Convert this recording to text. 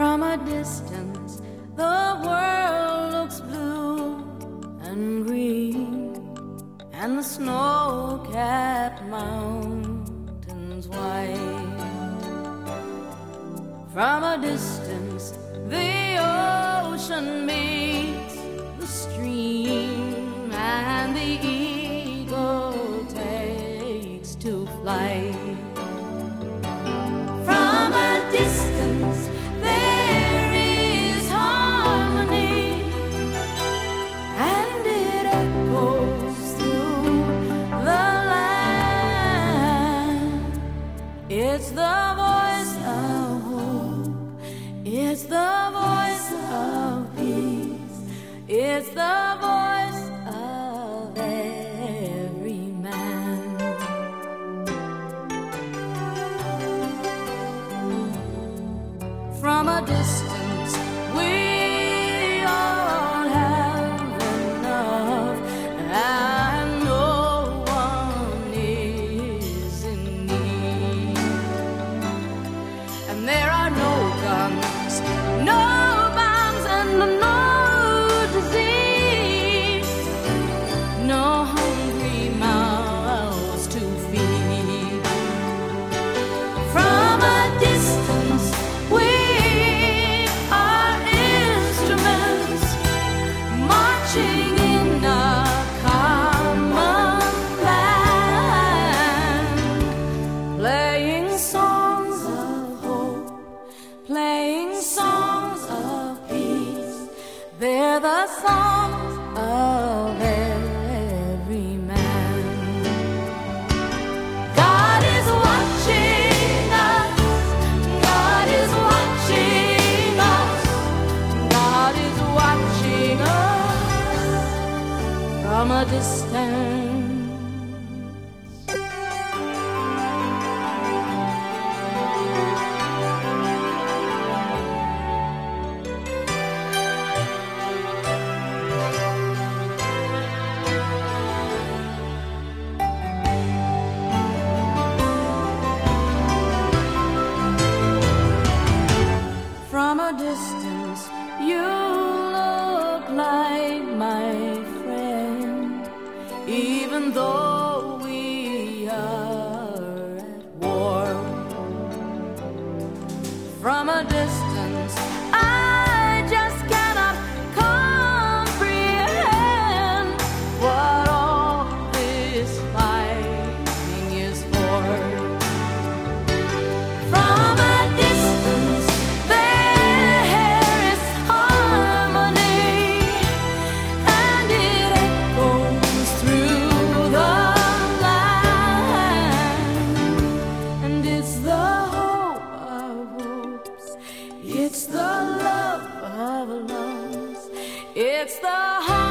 distance, the world looks blue and green, and the snow capped mountains white. From a distance, the ocean meets the stream, and the eagle And no one is in need, and there are no guns, no bombs, and no the songs of every man. God is watching us. God is watching us. God is watching us from a distance. Though we are at war. From a distance, love of loves, it's the heart.